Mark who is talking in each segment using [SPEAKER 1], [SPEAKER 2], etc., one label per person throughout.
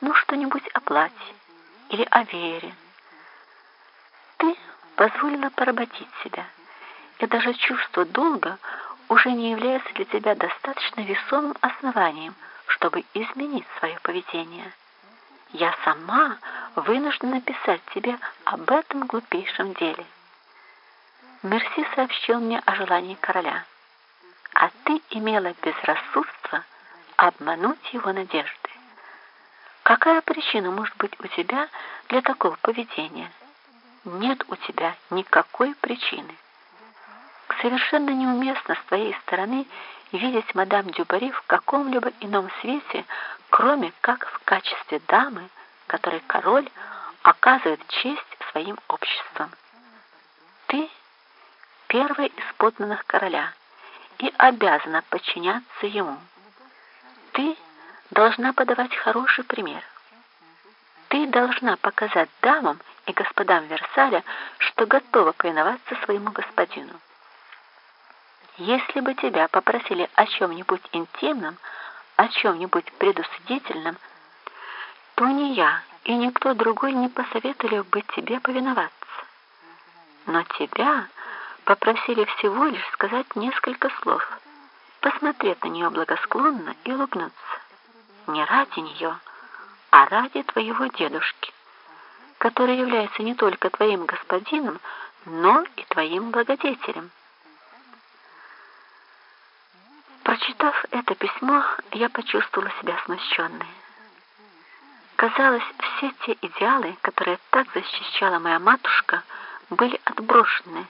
[SPEAKER 1] ну что-нибудь о платье или о веере. Ты позволила поработить себя, и даже чувство долга уже не является для тебя достаточно весомым основанием, чтобы изменить свое поведение. Я сама вынуждена написать тебе об этом глупейшем деле. Мерси сообщил мне о желании короля, а ты имела безрассудство обмануть его надежды. Какая причина может быть у тебя для такого поведения? Нет у тебя никакой причины. Совершенно неуместно с твоей стороны видеть мадам Дюбари в каком-либо ином свете, кроме как в качестве дамы, которой король оказывает честь своим обществом. Ты первая из подданных короля и обязана подчиняться ему. Ты должна подавать хороший пример. Ты должна показать дамам и господам Версаля, что готова повиноваться своему господину. Если бы тебя попросили о чем-нибудь интимном, о чем-нибудь предусудительном, то ни я и никто другой не посоветовали бы тебе повиноваться. Но тебя попросили всего лишь сказать несколько слов, посмотреть на нее благосклонно и улыбнуться. Не ради нее, а ради твоего дедушки, который является не только твоим господином, но и твоим благодетелем. Прочитав это письмо, я почувствовала себя смущенной. Казалось, все те идеалы, которые так защищала моя матушка, были отброшены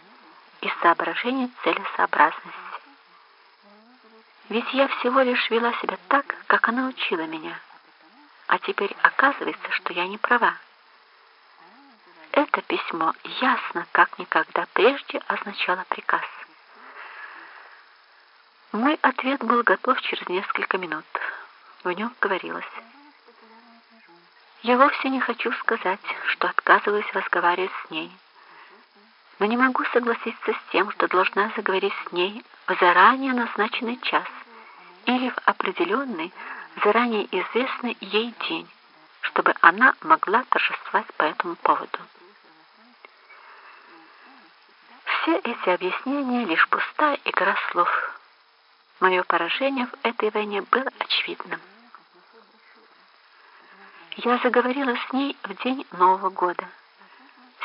[SPEAKER 1] из соображения целесообразности. Ведь я всего лишь вела себя так, как она учила меня. А теперь оказывается, что я не права. Это письмо ясно, как никогда прежде означало приказ. Мой ответ был готов через несколько минут. В нем говорилось. Я вовсе не хочу сказать, что отказываюсь разговаривать с ней, но не могу согласиться с тем, что должна заговорить с ней в заранее назначенный час или в определенный, заранее известный ей день, чтобы она могла торжествовать по этому поводу. Все эти объяснения — лишь пустая игра слов — Мое поражение в этой войне было очевидным. Я заговорила с ней в день Нового года.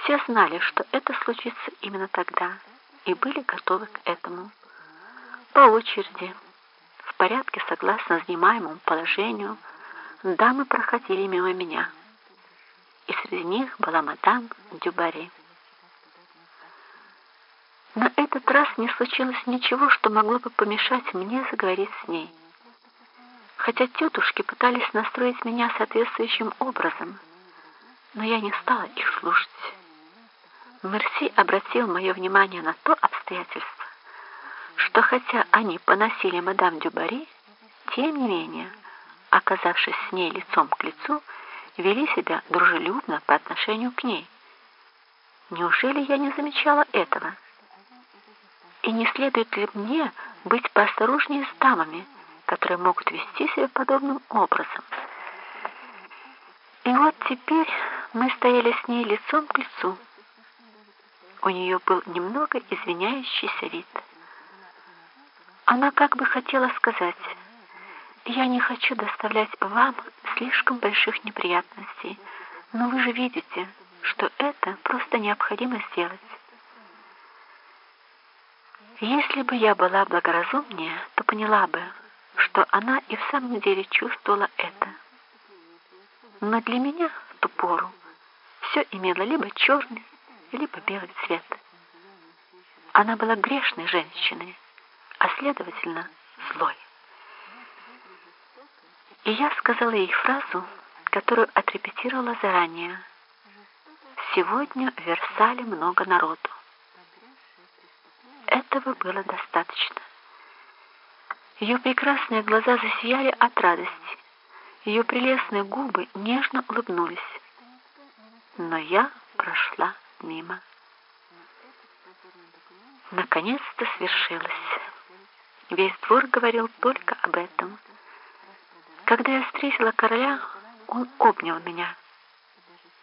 [SPEAKER 1] Все знали, что это случится именно тогда, и были готовы к этому. По очереди, в порядке согласно занимаемому положению, дамы проходили мимо меня, и среди них была мадам Дюбари. На этот раз не случилось ничего, что могло бы помешать мне заговорить с ней. Хотя тетушки пытались настроить меня соответствующим образом, но я не стала их слушать. Мерси обратил мое внимание на то обстоятельство, что хотя они поносили мадам Дюбари, тем не менее, оказавшись с ней лицом к лицу, вели себя дружелюбно по отношению к ней. Неужели я не замечала этого? И не следует ли мне быть поосторожнее с дамами, которые могут вести себя подобным образом? И вот теперь мы стояли с ней лицом к лицу. У нее был немного извиняющийся вид. Она как бы хотела сказать, «Я не хочу доставлять вам слишком больших неприятностей, но вы же видите, что это просто необходимо сделать». Если бы я была благоразумнее, то поняла бы, что она и в самом деле чувствовала это. Но для меня в ту пору все имело либо черный, либо белый цвет. Она была грешной женщиной, а следовательно злой. И я сказала ей фразу, которую отрепетировала заранее. «Сегодня в Версале много народу. Этого было достаточно. Ее прекрасные глаза засияли от радости. Ее прелестные губы нежно улыбнулись. Но я прошла мимо. Наконец-то свершилось. Весь двор говорил только об этом. Когда я встретила короля, Он обнял меня.